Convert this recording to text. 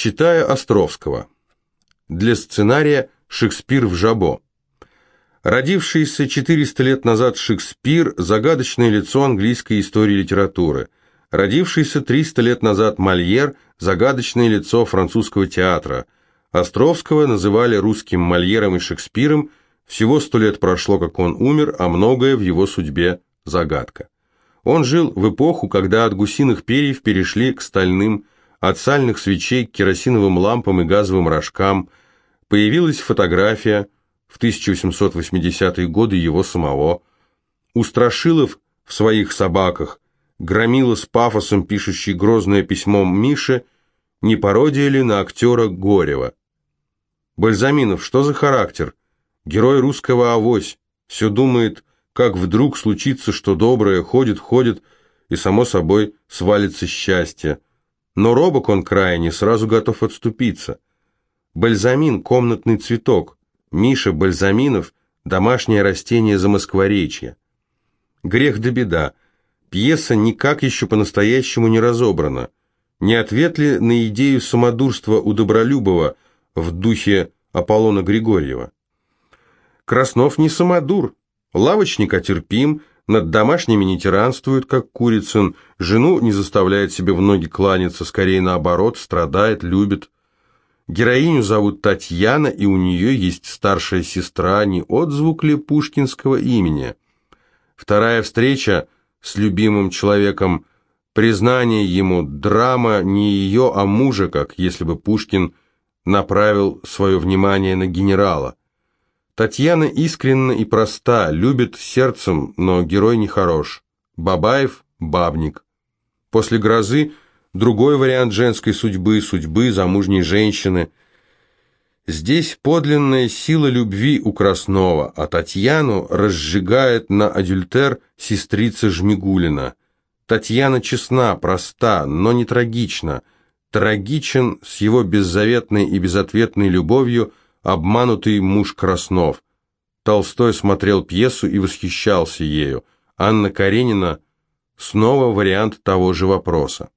Читая Островского. Для сценария «Шекспир в жабо». Родившийся 400 лет назад Шекспир – загадочное лицо английской истории литературы. Родившийся 300 лет назад Мольер – загадочное лицо французского театра. Островского называли русским Мольером и Шекспиром, всего сто лет прошло, как он умер, а многое в его судьбе – загадка. Он жил в эпоху, когда от гусиных перьев перешли к стальным, от сальных свечей к керосиновым лампам и газовым рожкам. Появилась фотография – в 1880-е годы его самого. У Страшилов в своих собаках громила с пафосом пишущий грозное письмо Мише, не пародия ли на актера Горева. Бальзаминов, что за характер? Герой русского авось, все думает, как вдруг случится, что доброе, ходит, ходит, и само собой свалится счастье. Но робок он крайне, сразу готов отступиться. Бальзамин – комнатный цветок. Миша Бальзаминов – домашнее растение Замоскворечья. Грех да беда. Пьеса никак еще по-настоящему не разобрана. Не ответ ли на идею самодурства у Добролюбова в духе Аполлона Григорьева? Краснов не самодур, лавочник отерпим, над домашними не тиранствует, как Курицын, жену не заставляет себе в ноги кланяться, скорее наоборот, страдает, любит. Героиню зовут Татьяна, и у нее есть старшая сестра, не отзвук ли пушкинского имени. Вторая встреча с любимым человеком, признание ему, драма не ее, а мужа, как если бы Пушкин направил свое внимание на генерала. Татьяна искренна и проста, любит сердцем, но герой нехорош. Бабаев – бабник. После грозы – другой вариант женской судьбы, судьбы замужней женщины. Здесь подлинная сила любви у Краснова, а Татьяну разжигает на адюльтер сестрица Жмигулина. Татьяна честна, проста, но не трагична. Трагичен с его беззаветной и безответной любовью обманутый муж Краснов. Толстой смотрел пьесу и восхищался ею. Анна Каренина – снова вариант того же вопроса.